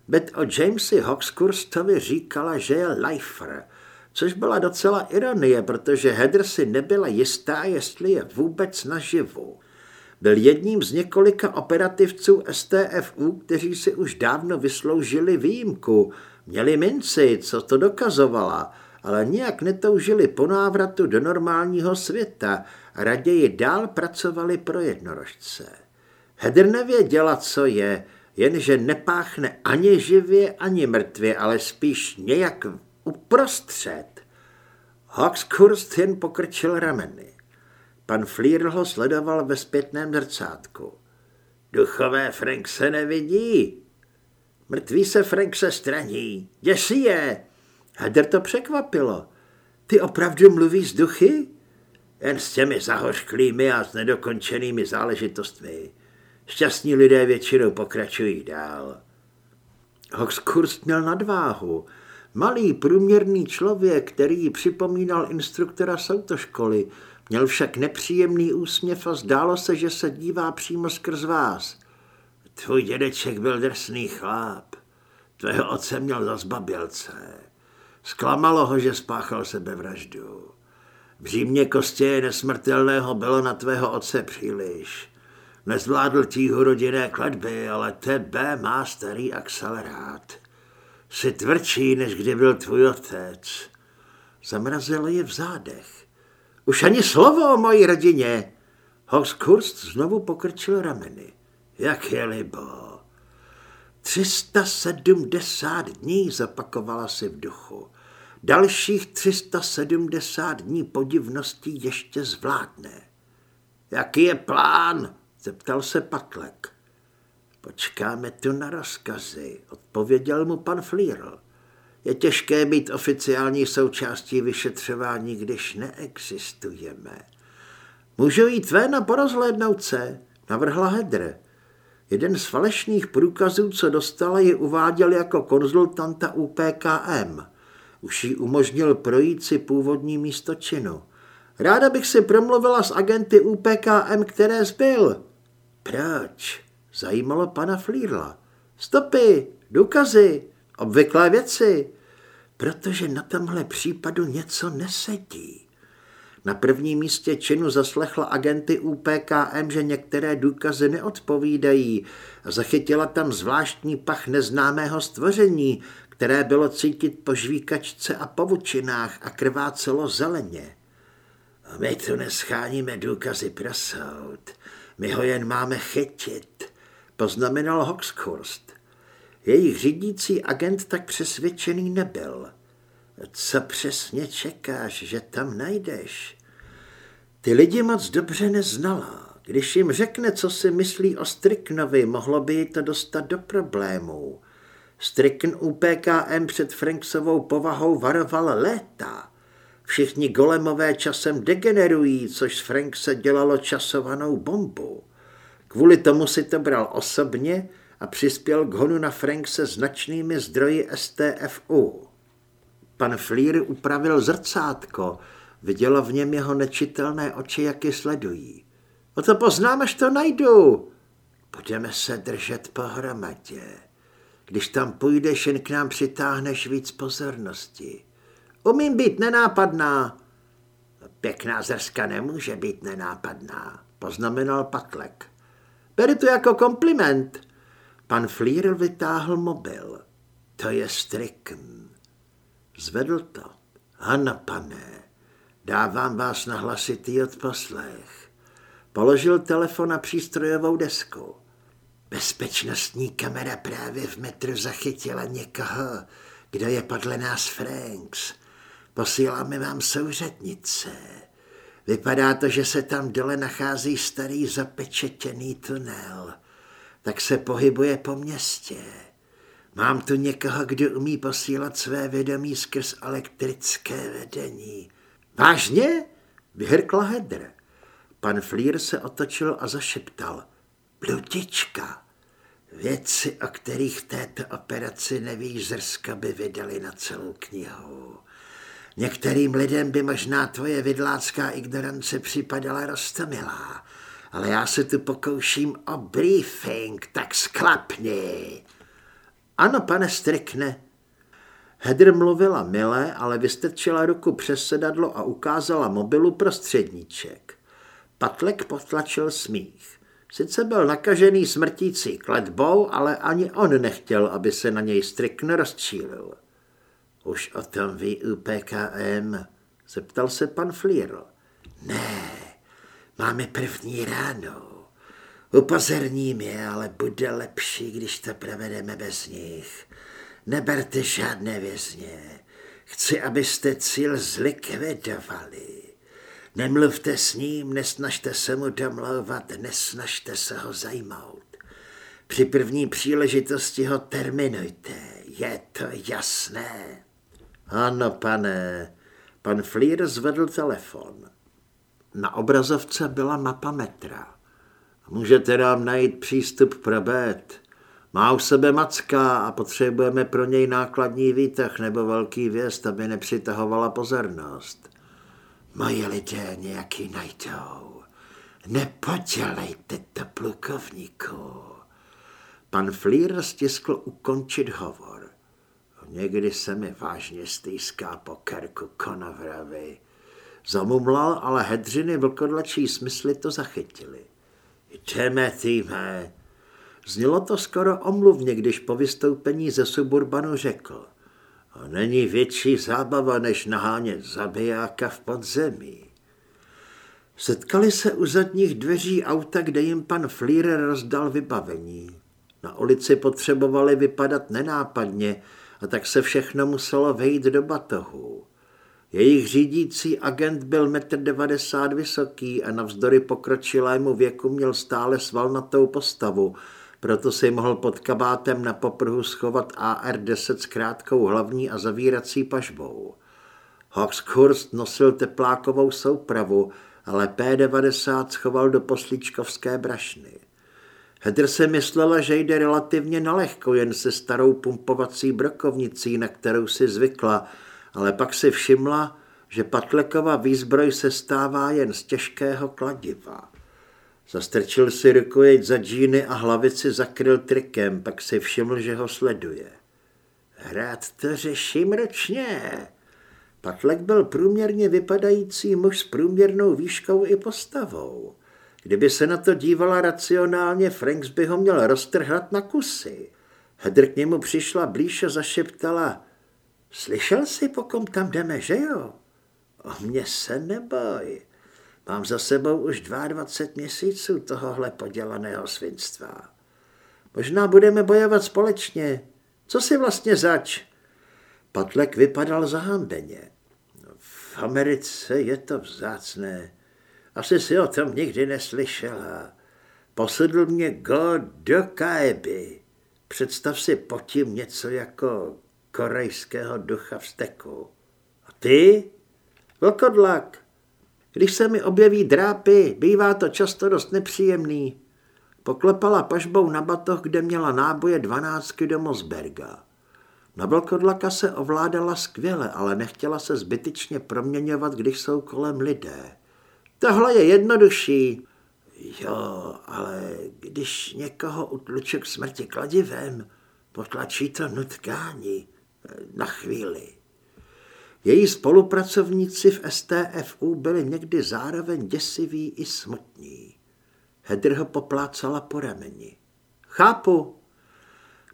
Speaker 2: Bet o Jamesi Hawkskurstovi říkala, že je lifer, což byla docela ironie, protože Heather si nebyla jistá, jestli je vůbec naživu. Byl jedním z několika operativců STFU, kteří si už dávno vysloužili výjimku, měli minci, co to dokazovala, ale nijak netoužili po návratu do normálního světa a raději dál pracovali pro jednorožce. Hedr nevěděla, co je, jenže nepáchne ani živě, ani mrtvě, ale spíš nějak uprostřed. Hawkskurst jen pokrčil rameny. Pan Flír ho sledoval ve zpětném zrcátku. Duchové Frank se nevidí. Mrtví se Frank se straní. Děsí je. Hedr to překvapilo. Ty opravdu mluvíš s duchy? Jen s těmi zahořklými a s nedokončenými záležitostmi. Šťastní lidé většinou pokračují dál. Hoxkurst měl nadváhu. Malý průměrný člověk, který připomínal instruktora sautoškoly, měl však nepříjemný úsměv a zdálo se, že se dívá přímo skrz vás. Tvůj dědeček byl drsný chlap. Tvého otce měl za zbabělce. Zklamalo ho, že spáchal sebevraždu. V Římě kostě nesmrtelného bylo na tvého otce příliš. Nezvládl tíhu rodinné kladby, ale tebe má starý akcelerát. Jsi tvrdší, než kdy byl tvůj otec. Zamrazilo je v zádech. Už ani slovo o mojí rodině. Hoskurst znovu pokrčil rameny. Jak je libo. 370 dní zapakovala si v duchu. Dalších 370 dní podivností ještě zvládne. Jaký je plán? Zeptal se Patlek. Počkáme tu na rozkazy, odpověděl mu pan Flírl. Je těžké být oficiální součástí vyšetřování, když neexistujeme. Můžu jít ven a porozhlédnout se, navrhla Hedr. Jeden z falešných průkazů, co dostala, ji uváděl jako konzultanta UPKM. Už jí umožnil projít si původní místo činu. Ráda bych si promluvila s agenty UPKM, které zbyl. Proč? Zajímalo pana Flírla. Stopy, důkazy, obvyklé věci. Protože na tomhle případu něco nesedí. Na prvním místě činu zaslechla agenty UPKM, že některé důkazy neodpovídají a zachytila tam zvláštní pach neznámého stvoření, které bylo cítit po žvíkačce a povučinách a krvácelo zeleně. A my tu nescháníme důkazy pro soud. My ho jen máme chytit, poznamenal Hoxhurst. Jejich řídící agent tak přesvědčený nebyl. Co přesně čekáš, že tam najdeš? Ty lidi moc dobře neznala. Když jim řekne, co si myslí o Striknovi, mohlo by ji to dostat do problémů. Strikn UPKM před Franksovou povahou varoval léta. Všichni golemové časem degenerují, což z Frankse dělalo časovanou bombu. Kvůli tomu si to bral osobně a přispěl k honu na Frankse značnými zdroji STFU. Pan Flír upravil zrcátko, viděla v něm jeho nečitelné oči, jak je sledují. O to poznám, až to najdu. Budeme se držet pohromadě. Když tam půjdeš, jen k nám přitáhneš víc pozornosti. Umím být nenápadná. Pěkná zrska nemůže být nenápadná, poznamenal Patlek. Beru to jako kompliment. Pan Flír vytáhl mobil. To je Strickn. Zvedl to. Ano, pane, dávám vás na hlasitý odposlech. Položil telefon na přístrojovou desku. Bezpečnostní kamera právě v metru zachytila někoho, kdo je podle nás Franks. Posíláme vám souřadnice. Vypadá to, že se tam dole nachází starý zapečetěný tunel. Tak se pohybuje po městě. Mám tu někoho, kdo umí posílat své vědomí skrz elektrické vedení. Vážně? Vyhrkla Hedr. Pan Flír se otočil a zašeptal. Blutička. Věci, o kterých této operaci nevíš, zrska by vydali na celou knihu. Některým lidem by možná tvoje vidlácká ignorance připadala roztomilá, ale já se tu pokouším o briefing, tak sklapni.
Speaker 1: Ano, pane Strikne. Hedr mluvila milé, ale vystrčila ruku přes sedadlo a ukázala mobilu prostředníček. Patlek potlačil smích. Sice byl nakažený smrtící kletbou, ale ani on nechtěl, aby se na něj Strikne rozčílil.
Speaker 2: Už o tom ví UPKM, zeptal se pan Flíro. Ne, máme první ráno. Upozorním je, ale bude lepší, když to provedeme bez nich. Neberte žádné vězně. Chci, abyste cíl zlikvidovali. Nemluvte s ním, nesnažte se mu domlouvat, nesnažte se ho zajmout. Při první příležitosti ho terminujte, je to jasné.
Speaker 1: Ano, pane. Pan Flír zvedl telefon. Na obrazovce byla mapa metra. Můžete nám najít přístup pro bed. Má u sebe macka a potřebujeme pro něj nákladní výtah nebo velký věst, aby nepřitahovala pozornost.
Speaker 2: Moje lidé nějaký najdou. Nepodělejte to, plukovníku.
Speaker 1: Pan Flír stiskl ukončit hovor. Někdy se mi vážně stýská po kerku konovravy. Zamumlal, ale hedřiny vlkodlačí smysly to zachytili.
Speaker 2: Jdeme, týme.
Speaker 1: Znělo to skoro omluvně, když po vystoupení ze suburbanu řekl.
Speaker 2: A není větší zábava, než nahánět zabijáka v podzemí.
Speaker 1: Setkali se u zadních dveří auta, kde jim pan Flír rozdal vybavení. Na ulici potřebovali vypadat nenápadně, a tak se všechno muselo vejít do batohu. Jejich řídící agent byl 1,90 m vysoký a navzdory pokročilému věku měl stále svalnatou postavu, proto si mohl pod kabátem na poprhu schovat AR-10 s krátkou hlavní a zavírací pažbou. Hawkshurst nosil teplákovou soupravu, ale P-90 schoval do poslíčkovské brašny. Hedr se myslela, že jde relativně nalehko jen se starou pumpovací brokovnicí, na kterou si zvykla, ale pak si všimla, že Patlekova výzbroj se stává jen z těžkého kladiva. Zastrčil si rukojeť za džíny a hlavici zakryl trikem, pak si všiml, že ho sleduje.
Speaker 2: Hrát to řeším ročně.
Speaker 1: Patlek byl průměrně vypadající muž s průměrnou výškou i postavou. Kdyby se na to dívala racionálně, Franks by ho měl roztrhat na kusy. Hedr k němu přišla blíž a zašeptala. Slyšel jsi, po kom tam jdeme, že jo?
Speaker 2: O mě se neboj. Mám za sebou už 22 měsíců tohohle podělaného svinstva.
Speaker 1: Možná budeme bojovat společně. Co si vlastně zač? Patlek vypadal zahambeně.
Speaker 2: V Americe je to vzácné. Asi si o tom nikdy neslyšela. Posedl mě God do Kaeby. Představ si pod tím něco jako korejského ducha v steku. A ty?
Speaker 1: Vlkodlak. Když se mi objeví drápy, bývá to často dost nepříjemný. Poklepala pažbou na batoh, kde měla náboje dvanáctky do Mosberga. Na vlkodlaka se ovládala skvěle, ale nechtěla se zbytečně proměňovat, když jsou kolem lidé. Tohle je jednodušší.
Speaker 2: Jo, ale když někoho utluče k smrti kladivem, potlačí to nutkání na chvíli.
Speaker 1: Její spolupracovníci v STFU byli někdy zároveň děsiví i smutní. Hedr ho poplácala po rameni. Chápu.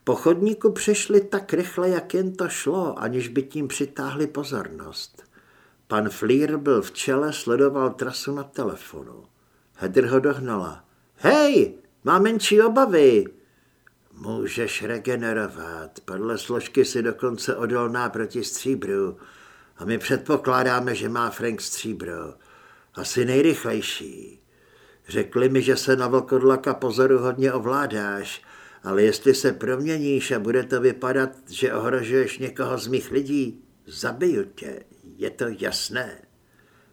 Speaker 1: Po chodníku přešli tak rychle, jak jen to šlo, aniž by tím přitáhli pozornost. Pan Flír byl v čele, sledoval trasu na telefonu. Hedr ho dohnala. Hej, má menší obavy.
Speaker 2: Můžeš regenerovat. Podle složky si dokonce odolná proti stříbru. A my předpokládáme, že má Frank stříbro. Asi nejrychlejší. Řekli mi, že se na vlkodlaka pozoru hodně ovládáš, ale jestli se proměníš a bude to vypadat, že ohrožuješ někoho z mých lidí, zabiju tě. Je to jasné.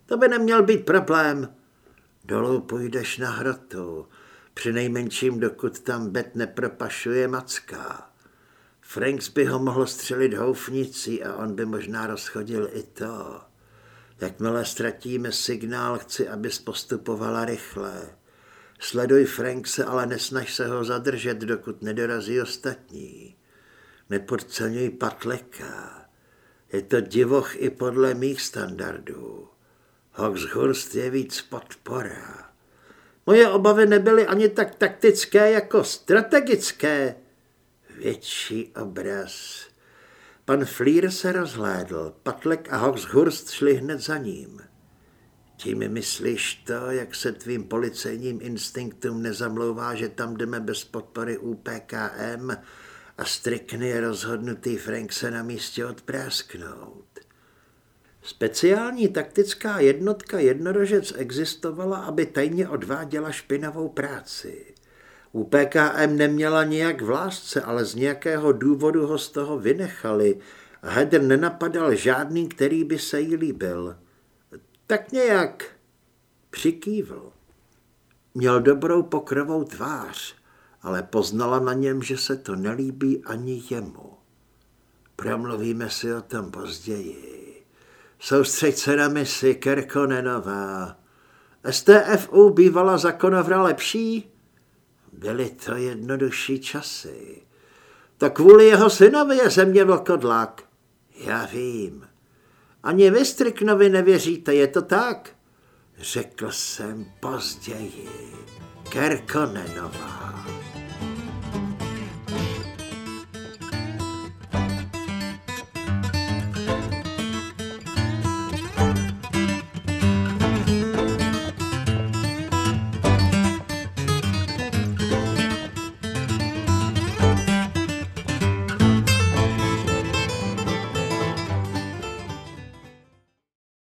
Speaker 1: To by neměl být problém.
Speaker 2: Dolů půjdeš na hrotu, při nejmenším dokud tam bet nepropašuje macka. Franks by ho mohl střelit houfnicí a on by možná rozchodil i to. Jakmile ztratíme signál, chci, abys postupovala rychle. Sleduj Frankse, ale nesnaž se ho zadržet, dokud nedorazí ostatní. Nepodceňuj Patleka. Je to divoch i podle mých standardů. Hawkshurst je víc podpora. Moje obavy nebyly ani tak taktické jako strategické. Větší obraz. Pan Flír se rozhlédl. Patlek a Hawkshurst šli hned za ním. Tím myslíš to, jak se tvým policejním instinktům nezamlouvá, že tam jdeme bez podpory UPKM a Strikny rozhodnutý Frank se na místě odprásknout. Speciální taktická jednotka jednorožec existovala, aby tajně odváděla špinavou práci. U PKM neměla nijak v lásce, ale z nějakého důvodu ho z toho vynechali Hedr nenapadal žádný, který by se jí líbil. Tak nějak přikývl. Měl dobrou pokrovou tvář, ale poznala na něm, že se to nelíbí ani jemu. Promluvíme si o tom později. Soustřeď se na misi, Kerkonenová. STFU bývala za Konovra lepší? Byly to jednodušší časy. To kvůli jeho synovi je země vlkodlak. Já vím. Ani vy Striknovi nevěříte, je to tak? Řekl jsem později. Kerkonenová.